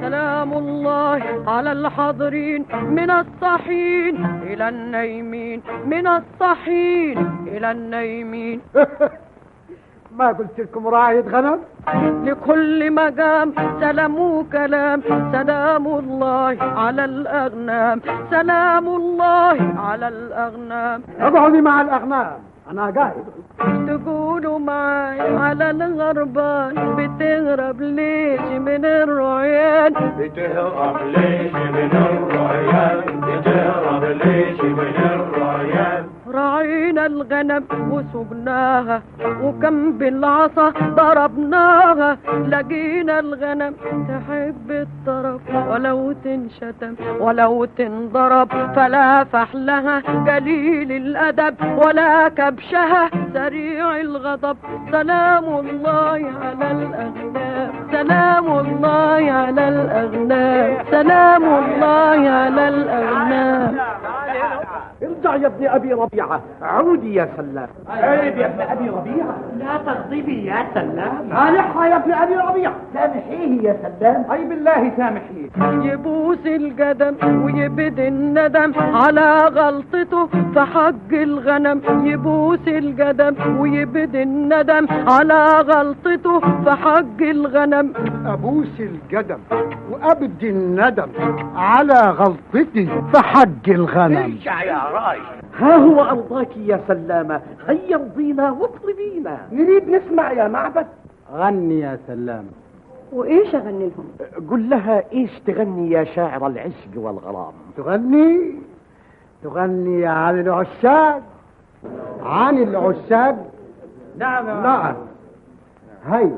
سلام الله على الحاضرين من الصحين إلى النايمين من الصحين إلى النايمين ما قلت لكم راعية غنم؟ لكل مقام سلام وكلام. سلام الله على الأغنام. سلام الله على الأغنام. اقعدي مع الأغنام. أنا قاعد. تقولوا معاي على الغربان. بتهرب ليش من الرعيان؟ بتهرب ليش من الرعيان؟ بتهرب ليش من الرعيان؟ الغنم وسقناها وكم بالعصا ضربناها. لقينا الغنم تحب الطرف ولو تنشتم ولو تنضرب فلا فحلها قليل الأدب ولا كبشها سريع الغضب. سلام الله على الأغنام سلام الله على الأغنام سلام الله على الأغنام. يا ابن أبي ربيعة. عودي يا سلام. عيب يا ابن أبي ربيعة. لا تغضبي يا سلام. صالحها يا ابن أبي ربيعة. سامحيه يا سلام. أي بالله سامحيه يبوس القدم ويبدي الندم على غلطته في حق الغنم. يبوس القدم ويبدي الندم على غلطته في حق الغنم. أبوس القدم. وأبدي الندم على غلطتي في حق الغنم. ارجع يا راجل ها هو أرضاك يا سلامة هيا امضينا واطلبينا. نريد نسمع يا معبد. غني يا سلام وإيش أغني لهم؟ قل لها إيش تغني يا شاعر العشق والغرام. تغني؟ تغني عن العشاق. عن العشاق؟ نعم نعم. هي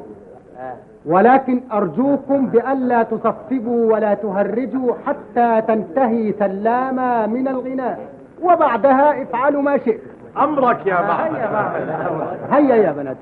ولكن أرجوكم بألا تصفقوا ولا تهرجوا حتى تنتهي سلامة من الغناء. وبعدها افعلوا ما شئت. أمرك يا معبد هيا يا بنات.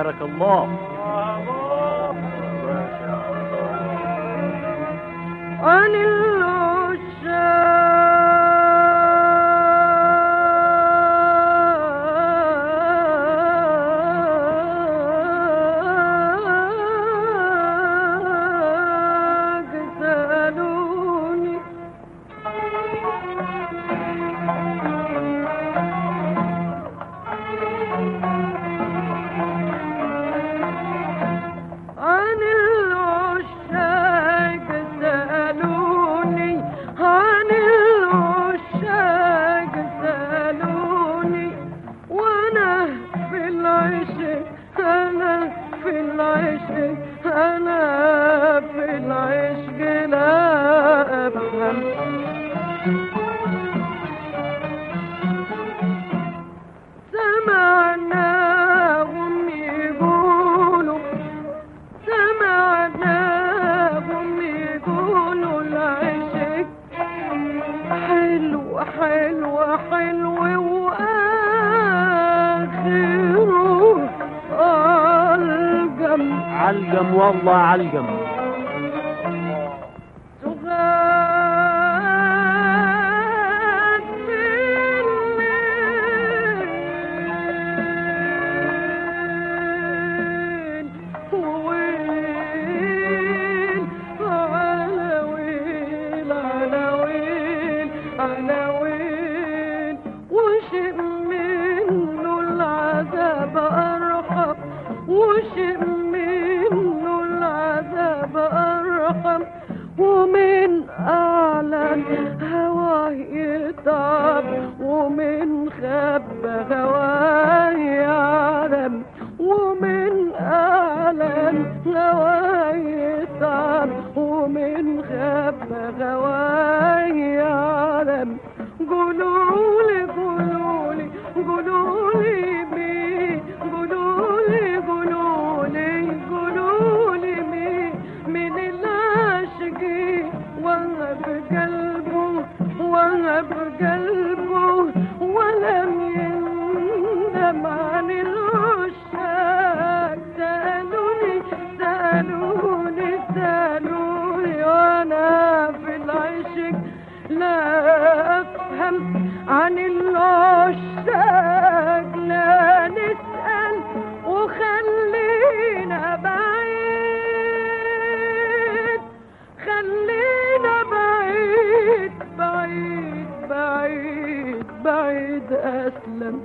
تبارك الله عن علقم والله علقم. خب هواه يعلم ومن أعلى هواه يتعب ومن خب هواه عن العشاق لا نسأل وخلينا بعيد خلينا بعيد بعيد بعيد بعيد أسلم.